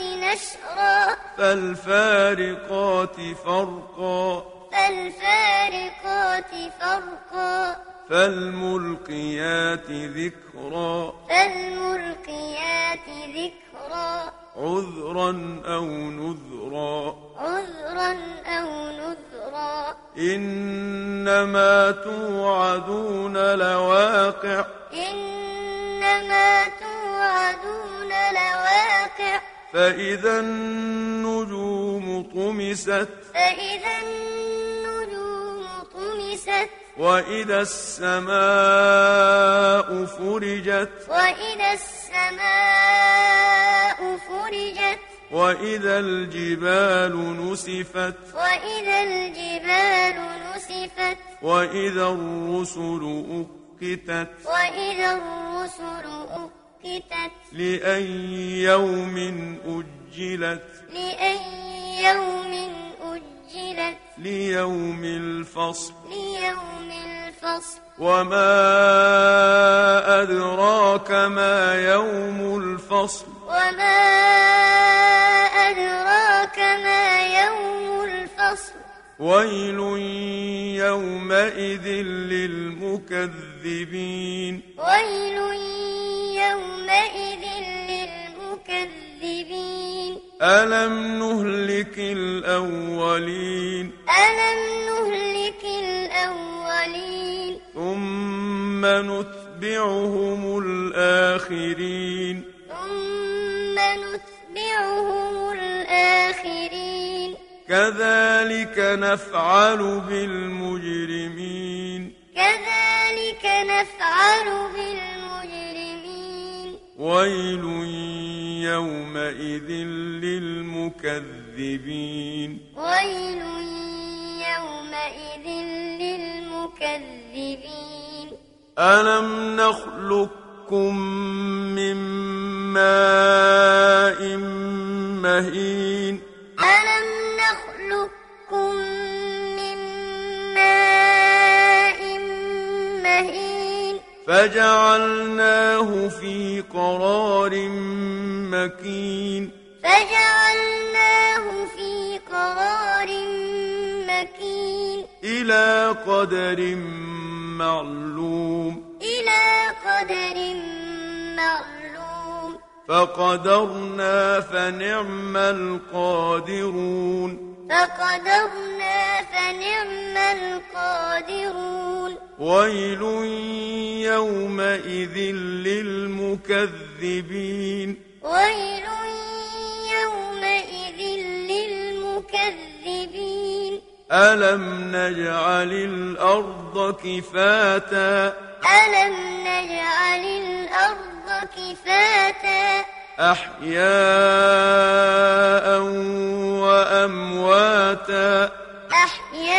نشرا. فالفارقات فرقا. فالفارقات فرقا. فالملقيات ذكرا. فالملقيات ذكرا. عذرا أو نذرا. عذرا أو نذرا. إنما توعدون لواقع. إنما توعدون فإذا النجوم طمست فإذا النجوم طمست وإذا السماء فرجت وإذا السماء فرجت وإذا الجبال نسفت وإذا الجبال نسفت وإذا الرسل أقتت وإذا الرسل أقتت لأي يوم أجلت لأي يوم أجلت ليوم الفصل ليوم الفصل وما أدراك ما يوم الفصل وما أدراك ما يوم الفصل ويل يومئذ للمكذبين ويل يومئذ للمكذبين. ألم نهلك الأولين؟ ألم نهلك الأولين؟ ثم نتبعهم الآخرين. ثم نتبعهم الآخرين. كذلك نفعل بالمجرمين. كذلك نفعل بالمجرمين. ويل يومئذ للمكذبين. ويل يومئذ للمكذبين. ألم نخلقكم من ماء مهين؟ فجعلناه في قرار مكين. فجعلناه في قرار مكين. إلى قدر معلوم. إلى قدر معلوم. فقدرنا فنعم القادرون. فقدرنا فنعم القادرون. ويل يومئذ للمكذبين. ويل يومئذ للمكذبين. ألم نجعل الأرض كفاتا؟ ألم نجعل الأرض كفاتا؟ أحياء وأمواتا. أحياء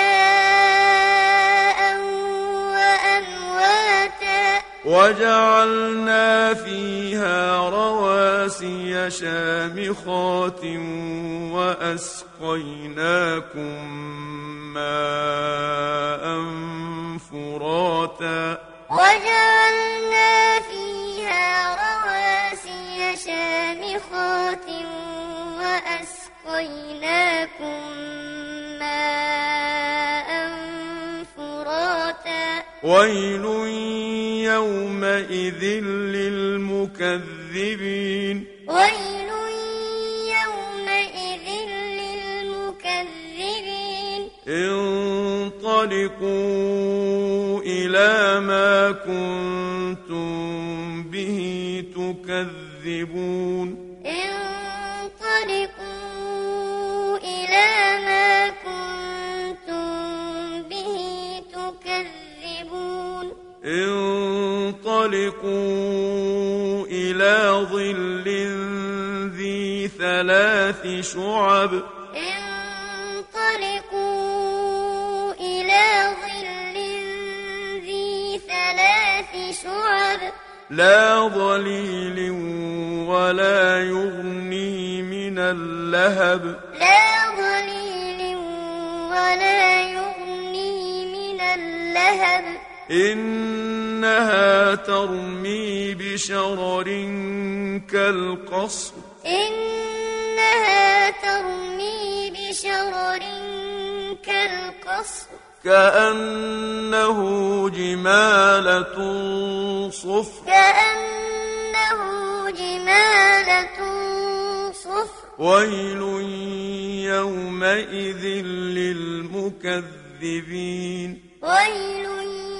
وأمواتا. وجعلنا فيها رواسي شامخات وأسقيناكم ماء فراتا. وجعلنا وأسقيناكم ماء فراتا ويل يومئذ للمكذبين ويل يومئذ للمكذبين انطلقوا إلى ما كنتم به تكذبون انطلقوا فَانطَلِقُوا إِلَىٰ ظِلٍّ ذِي ثَلَاثِ شُعَبٍ انطلقوا إلى ظل ذي ثلاث شعب لا ظليل ولا يغني من اللهب لا ظليل ولا يغني من اللهب إنها ترمي بشرر كالقصر. إنها ترمي بشرر كالقصر. كأنه جمالة صفر. كأنه جمالة صفر. ويل يومئذ للمكذبين. ويل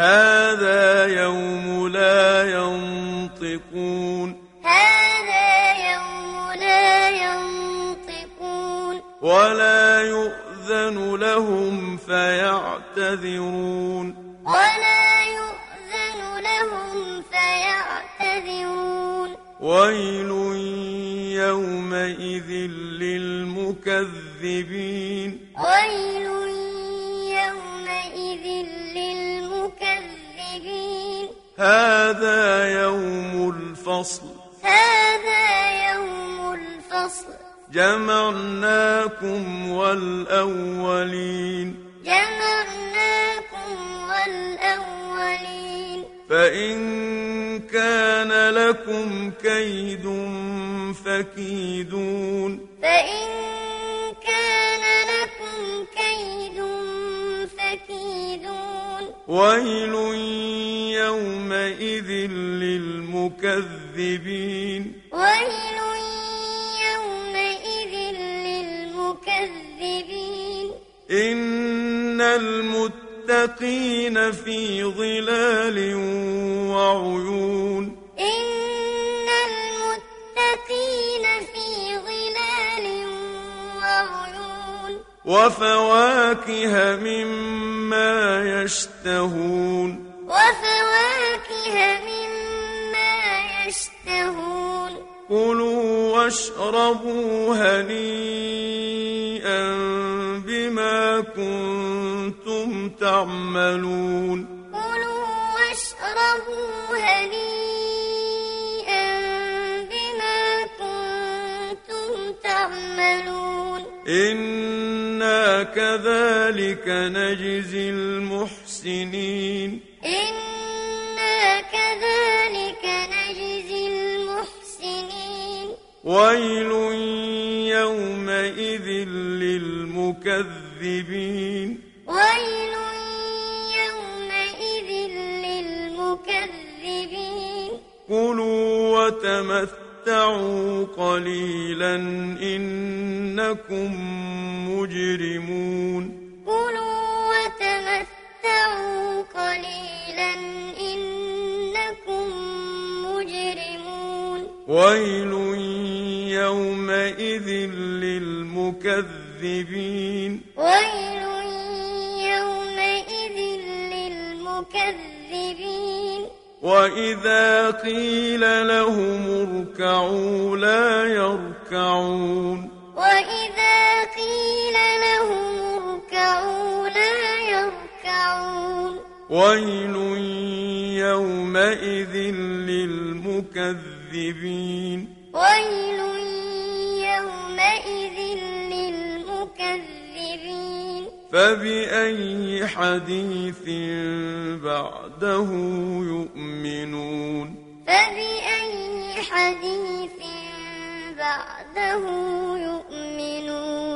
هذا يوم لا ينطقون. هذا يوم لا ينطقون. ولا يؤذن لهم فيعتذرون. ولا يؤذن لهم فيعتذرون. ويل يومئذ للمكذبين. ويل هذا يوم الفصل. هذا يوم الفصل. جمعناكم والأولين. جمعناكم والأولين. فإن كان لكم كيد فكيدون. فإن كان لكم كيد فكيدون. ويل يومئذ للمكذبين ويل يومئذ للمكذبين إن المتقين في ظلال وعيون وفواكه مما يشتهون. وفواكه مما يشتهون. كلوا واشربوا هنيئا بما كنتم تعملون. كلوا واشربوا هنيئا بما كنتم تعملون. إنا كذلك نجزي المحسنين. إنا كذلك نجزي المحسنين. ويل يومئذ للمكذبين. ويل يومئذ للمكذبين. كلوا وتمتعوا قليلا إنكم مجرمون كلوا وتمتعوا قليلا إنكم مجرمون ويل يومئذ للمكذبين ويل وإذا قيل لهم اركعوا لا يركعون وإذا قيل لهم اركعوا لا يركعون ويل يومئذ للمكذبين ويل يومئذ للمكذبين فبأي حديث بعده يؤمنون؟ فبأي حديث بعده يؤمنون؟